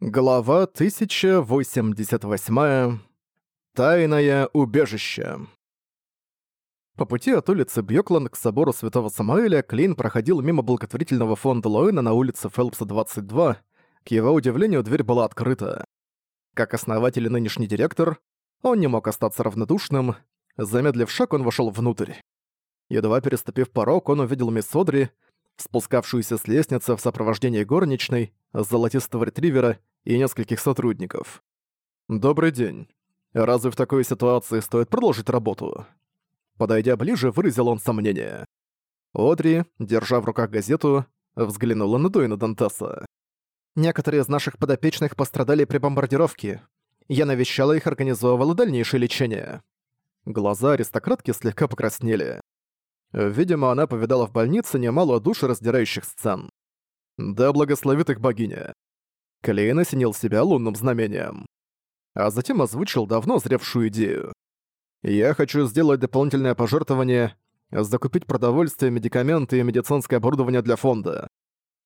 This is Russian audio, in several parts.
Глава 1088. Тайное убежище. По пути от улицы Бьёкланд к собору Святого Самаэля Клин проходил мимо благотворительного фонда Лоэна на улице Фелпса 22. К его удивлению, дверь была открыта. Как основатель и нынешний директор, он не мог остаться равнодушным. Замедлив шаг, он вошёл внутрь. Едва переступив порог, он увидел мисс Одри, спускавшуюся с лестницы в сопровождении горничной, золотистого ретривера и нескольких сотрудников. «Добрый день. Разве в такой ситуации стоит продолжить работу?» Подойдя ближе, выразил он сомнение. Одри, держа в руках газету, взглянула на Дуина Дантаса. «Некоторые из наших подопечных пострадали при бомбардировке. Я навещала их, организовывала дальнейшее лечение». Глаза аристократки слегка покраснели. Э, видимо, она повидала в больнице немало душ раздирающих сцен. Да благословит их богиня. Клейн осенил себя лунным знамением. А затем озвучил давно зревшую идею. «Я хочу сделать дополнительное пожертвование, закупить продовольствие, медикаменты и медицинское оборудование для фонда.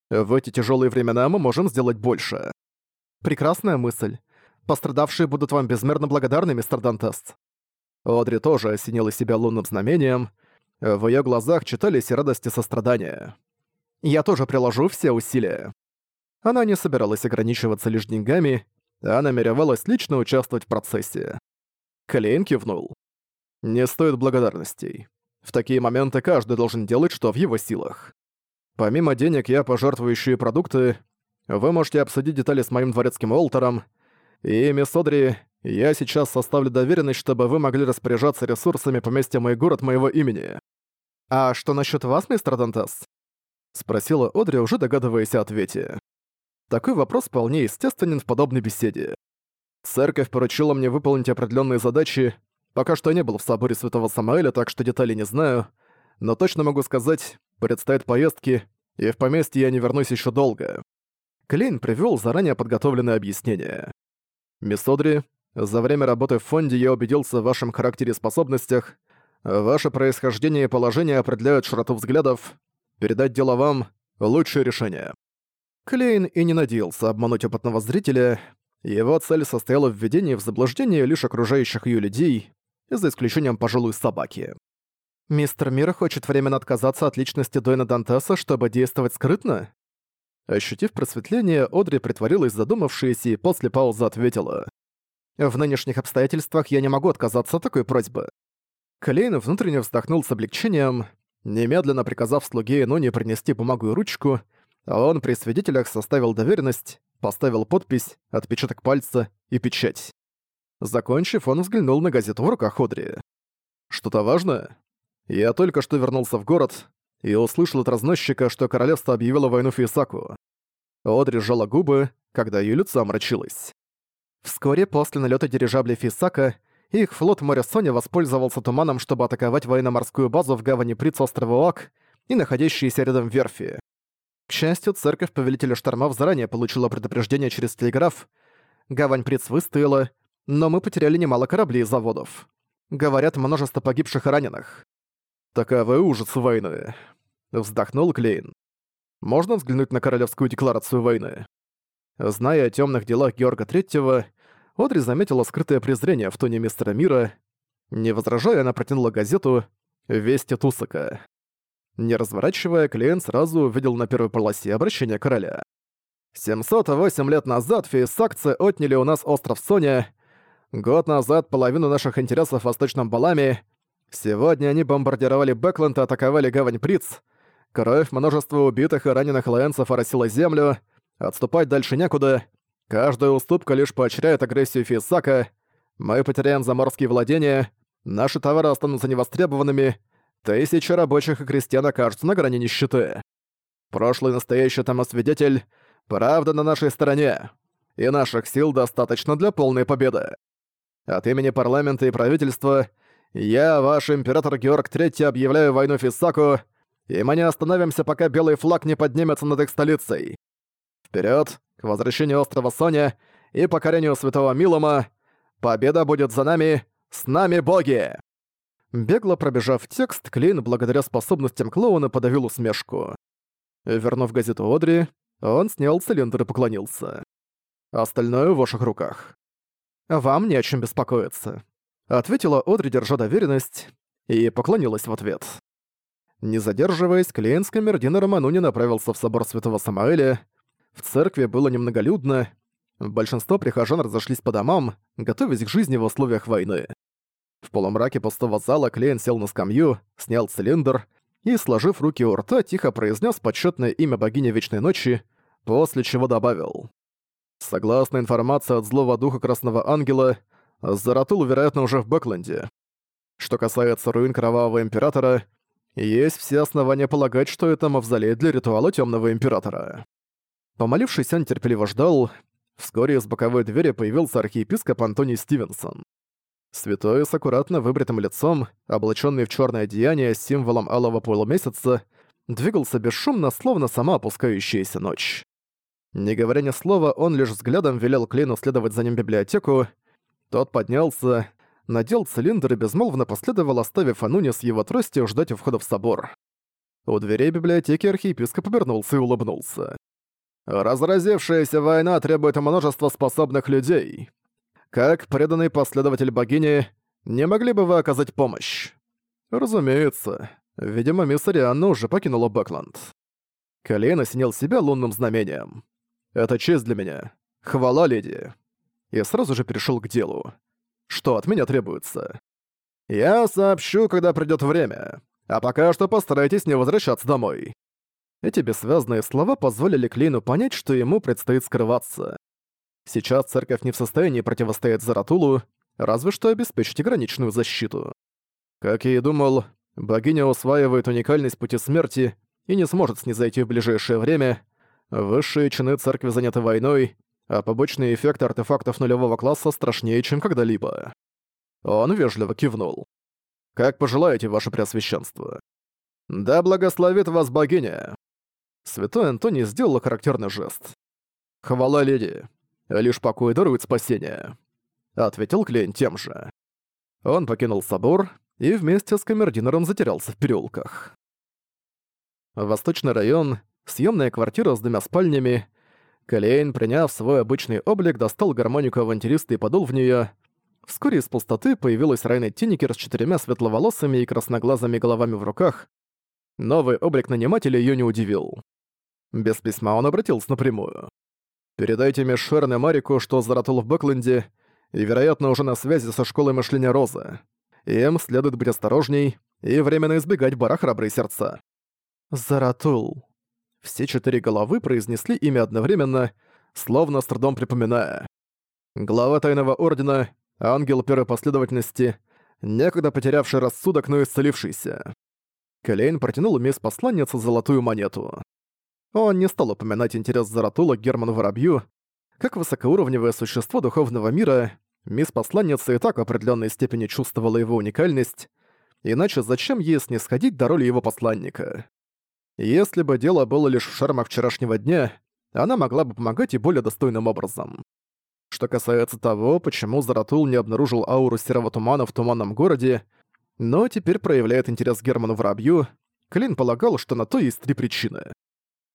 В эти тяжелые времена мы можем сделать больше». «Прекрасная мысль. Пострадавшие будут вам безмерно благодарны, мистер Дантест». Одри тоже осенила себя лунным знамением, Э, в её глазах читались и радость, и сострадание. «Я тоже приложу все усилия». Она не собиралась ограничиваться лишь деньгами, а намеревалась лично участвовать в процессе. Клейн кивнул. «Не стоит благодарностей. В такие моменты каждый должен делать, что в его силах. Помимо денег я пожертвую ещё и продукты. Вы можете обсудить детали с моим дворецким Уолтером. И, мисс Одри, я сейчас составлю доверенность, чтобы вы могли распоряжаться ресурсами поместья «Мой город» моего имени». «А что насчет вас, мистер Дантес?» Спросила Одри, уже догадываясь о ответе. Такой вопрос вполне естественен в подобной беседе. Церковь поручила мне выполнить определенные задачи. Пока что я не был в соборе Святого Самаэля, так что деталей не знаю. Но точно могу сказать, предстоят поездки, и в поместье я не вернусь еще долго. Клейн привел заранее подготовленное объяснение. «Мисс Одри, за время работы в фонде я убедился в вашем характере и способностях. Ваше происхождение и положение определяют широту взглядов. Передать дело вам – лучшее решение». Клейн и не надеялся обмануть опытного зрителя. Его цель состояла в введении в заблуждение лишь окружающих ее людей, за исключением, пожилой собаки. «Мистер Мир хочет временно отказаться от личности Дойна Дантеса, чтобы действовать скрытно?» Ощутив просветление, Одри притворилась задумавшаяся и после паузы ответила. В нынешних обстоятельствах я не могу отказаться от такой просьбы». Клейн внутренне вздохнул с облегчением, немедленно приказав слуге Энуни принести бумагу и ручку, а он при свидетелях составил доверенность, поставил подпись, отпечаток пальца и печать. Закончив, он взглянул на газету в руках Одри. «Что-то важное? Я только что вернулся в город и услышал от разносчика, что королевство объявило войну Фейсаку». Одри сжала губы, когда её лицо омрачилось. Вскоре после налета дирижабля Фисака их флот моря Соня воспользовался туманом, чтобы атаковать военно-морскую базу в гавани Приц острова Оак и находящиеся рядом верфи. К счастью, церковь Повелителя Штормов заранее получила предупреждение через телеграф. Гавань Приц выстояла, но мы потеряли немало кораблей и заводов. Говорят, множество погибших и раненых. «Таковы ужас войны», — вздохнул Клейн. «Можно взглянуть на Королевскую декларацию войны?» Зная о темных делах Георга Третьего, Одри заметила скрытое презрение в тоне мистера Мира. Не возражая, она протянула газету «Вести Тусака». Не разворачивая, клиент сразу увидел на первой полосе обращение короля. 708 лет назад фейсакцы отняли у нас остров Соня. Год назад половину наших интересов в Восточном Баламе. Сегодня они бомбардировали Бэкленд и атаковали гавань Приц. Кровь множества убитых и раненых лоэнцев оросила землю. Отступать дальше некуда. Каждая уступка лишь поощряет агрессию Фисака. Мы потеряем заморские владения, наши товары останутся невостребованными, тысячи рабочих и крестьян окажутся на грани нищеты. Прошлый настоящий тому свидетель, правда на нашей стороне, и наших сил достаточно для полной победы. От имени парламента и правительства я, ваш император Георг III, объявляю войну Фисаку, и мы не остановимся, пока белый флаг не поднимется над их столицей. Вперед, к возвращению острова Соня и покорению святого Милома! Победа будет за нами! С нами боги!» Бегло пробежав текст, Клин, благодаря способностям клоуна подавил усмешку. Вернув газету Одри, он снял цилиндр и поклонился. «Остальное в ваших руках». «Вам не о чем беспокоиться», — ответила Одри, держа доверенность, и поклонилась в ответ. Не задерживаясь, Клейн с камердинером Ануни направился в собор Святого Самаэля, в церкви было немноголюдно, большинство прихожан разошлись по домам, готовясь к жизни в условиях войны. В полумраке пустого зала Клейн сел на скамью, снял цилиндр и, сложив руки у рта, тихо произнес почетное имя богини Вечной Ночи, после чего добавил. Согласно информации от злого духа Красного Ангела, Заратул, вероятно, уже в Бэкленде. Что касается руин Кровавого Императора, есть все основания полагать, что это мавзолей для ритуала Темного Императора. Помолившись, он терпеливо ждал. Вскоре из боковой двери появился архиепископ Антоний Стивенсон. Святой с аккуратно выбритым лицом, облаченный в черное одеяние с символом алого полумесяца, двигался бесшумно, словно сама опускающаяся ночь. Не говоря ни слова, он лишь взглядом велел Клейну следовать за ним в библиотеку. Тот поднялся, надел цилиндр и безмолвно последовал, оставив Ануни с его тростью ждать у входа в собор. У дверей библиотеки архиепископ обернулся и улыбнулся. Разразившаяся война требует множества способных людей. Как преданный последователь богини, не могли бы вы оказать помощь? Разумеется. Видимо, мисс Арианна уже покинула Бэкланд. Колейн осенил себя лунным знамением. Это честь для меня. Хвала, леди. Я сразу же перешел к делу. Что от меня требуется? Я сообщу, когда придет время. А пока что постарайтесь не возвращаться домой. Эти бессвязные слова позволили Клейну понять, что ему предстоит скрываться. Сейчас церковь не в состоянии противостоять Заратулу, разве что обеспечить ограниченную защиту. Как я и думал, богиня усваивает уникальность пути смерти и не сможет снизойти в ближайшее время. Высшие чины церкви заняты войной, а побочные эффекты артефактов нулевого класса страшнее, чем когда-либо. Он вежливо кивнул. «Как пожелаете, ваше преосвященство?» «Да благословит вас богиня!» Святой Антоний сделал характерный жест. «Хвала, леди! Лишь покой дарует спасение!» Ответил Клейн тем же. Он покинул собор и вместе с камердинером затерялся в переулках. Восточный район, съемная квартира с двумя спальнями. Клейн, приняв свой обычный облик, достал гармонику авантюриста и подул в нее. Вскоре из пустоты появилась Райна Тинникер с четырьмя светловолосыми и красноглазыми головами в руках, Новый облик нанимателя её не удивил. Без письма он обратился напрямую. «Передайте Мишерн и Марику, что Заратул в Бэкленде и, вероятно, уже на связи со школой мышления Розы. Им следует быть осторожней и временно избегать бара храбрые сердца». «Заратул». Все четыре головы произнесли имя одновременно, словно с трудом припоминая. Глава Тайного Ордена, ангел первой последовательности, некогда потерявший рассудок, но исцелившийся. Калейн протянул мисс посланницу золотую монету. Он не стал упоминать интерес Заратула к Герману Воробью. Как высокоуровневое существо духовного мира, мисс посланница и так в определенной степени чувствовала его уникальность, иначе зачем ей снисходить до роли его посланника? Если бы дело было лишь в шармах вчерашнего дня, она могла бы помогать и более достойным образом. Что касается того, почему Заратул не обнаружил ауру серого тумана в туманном городе, но теперь проявляет интерес Герману Воробью, Клин полагал, что на то есть три причины.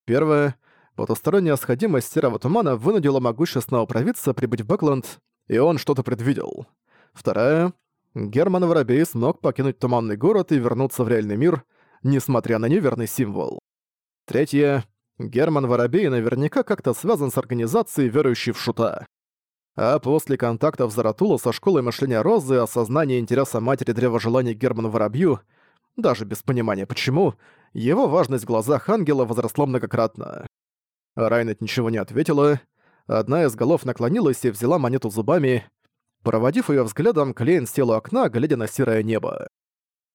Первая — потусторонняя сходимость серого тумана вынудила могущественного провидца прибыть в Бэкленд, и он что-то предвидел. Вторая — Герман Воробей смог покинуть туманный город и вернуться в реальный мир, несмотря на неверный символ. Третье — Герман Воробей наверняка как-то связан с организацией, верующей в Шута. А после контактов Заратула со школой мышления Розы и осознания интереса матери Древа Желаний Герману Воробью, даже без понимания почему, его важность в глазах ангела возросла многократно. Райнет ничего не ответила. Одна из голов наклонилась и взяла монету зубами. Проводив ее взглядом, Клейн сел у окна, глядя на серое небо.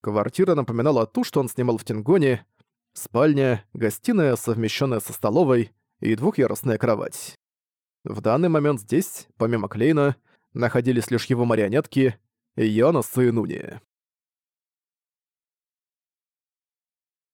Квартира напоминала ту, что он снимал в Тингоне. Спальня, гостиная, совмещенная со столовой, и двухъярусная кровать. В данный момент здесь, помимо Клейна, находились лишь его марионетки Йонас и Нуни.